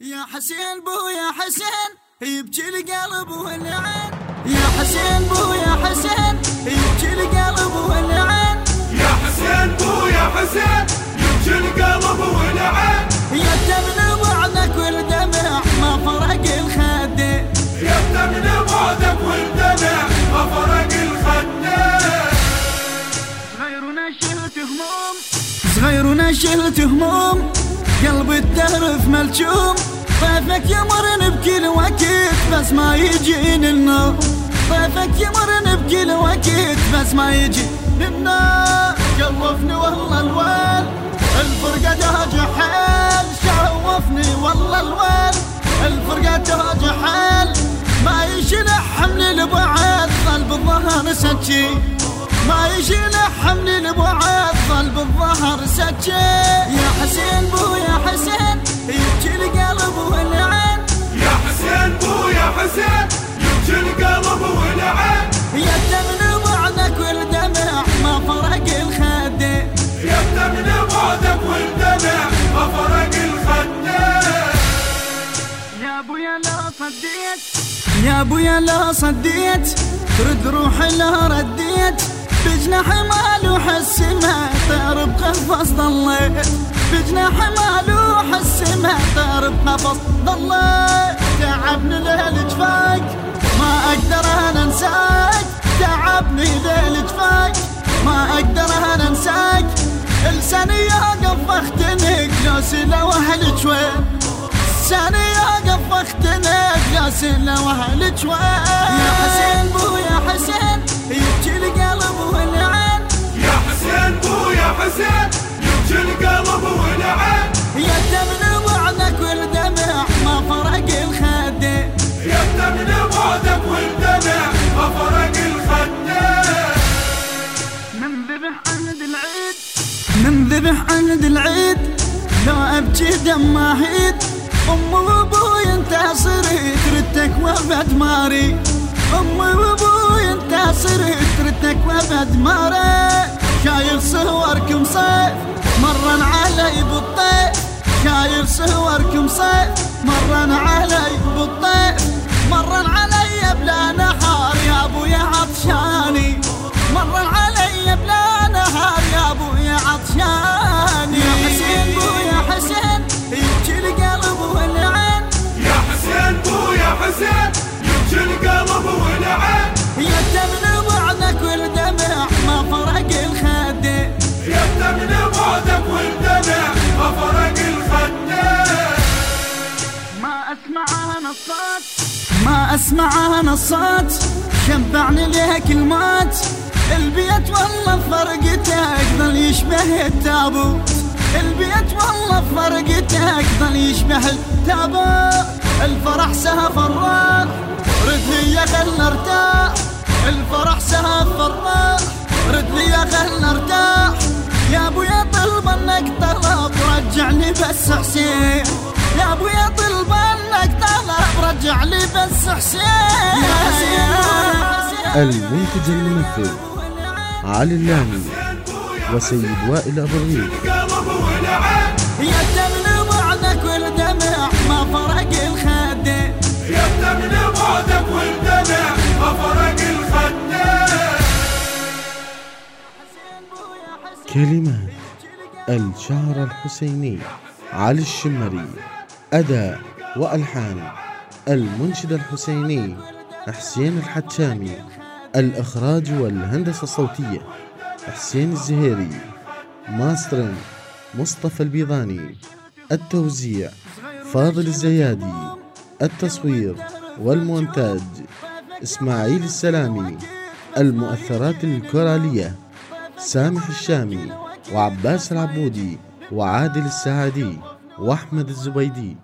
يا حسين بو يا حسين يبكي القلب والعين. يا حسين بو يا حسين يبكي القلب والعين. يا حسين بو يا حسين يبكي القلب والعين. يتمن بعدك والدمع ما فرق الخدين يتمن بعدك والدمع ما فرق الخدين صغيرنا شلت هموم صغيرنا شلت هموم. قلب الدرف ملجوم طيفك يمر بكل وقت بس ما يجيني النوم. طيفك يمر بكل وقت بس ما يجي النوم. شوفني والله الوال الفرقة دهج حال شوفني والله الوال الفرقة دهج حال ما يشيل حمل البعاد قلب الظهر سجي ما يشيل حمل البعاد ظل بالظهر سجي يا حسين بو يا حسين يبكي القلب والعين. يا حسين بو يا حسين يبكي القلب والعين. يتمن بعدك والدمع ما فرق الخدين يتمن بعدك والدمع ما فرق الخدين يا ابويا لا صديت. يا ابويا لا صديت ترد روحي لا رديت. بجناح مالوح السماء طير بقفص ضليت بجناح مالوح السماء طير بقفص ضليت تعبني ليل جفاك ما أقدر أنا أنساك. تعبني ليل جفاك ما أقدر أنا أنساك. لساني يقف اختنق لو سلوى أهل شوي. لساني يقف اختنق لو سلوى أهل شوي. يا حسين بو يا حسين يبكي القلب ذبح عند العيد لو ابكي دم هيد أم وأبوي أنت صرت ردك وأبد ماري. أم وأبوي أنت صرت ردك وأبد ماري. شايل صوركم صيف مرن علي بالطيف. شايل صوركم صيف مرن علي بالطيف. مرن علي بلا نهار ما أسمع أنا الصوت ما أسمع أنا الصوت شبعني ليك الموت البيت والله فرقتك ظل يشبه التابوت. البيت والله فرقتك ظل يشبه التابوت. الفرح سهف الراح رد لي خل ارتاح الفرح سهف الراح رد لي خل ارتاح يا ابويا طلب إنك طلب رجع لي بس حسين. يا ابويا طلب طلب رجع لي بس حسين. المنتج المنفذ علي اللامي وسيد وائل يتمن بعدك والدمع ما فرق بعدك والدمع ما فرق كلمات الشعر الحسيني علي الشمري أداء وألحان المنشد الحسيني حسين الحتشامي الإخراج والهندسة الصوتية حسين الزهيري ماسترن مصطفى البيضاني التوزيع فاضل الزيادي التصوير والمونتاج إسماعيل السلامي المؤثرات الكورالية سامح الشامي وعباس العبودي وعادل السعادي وأحمد الزبيدي.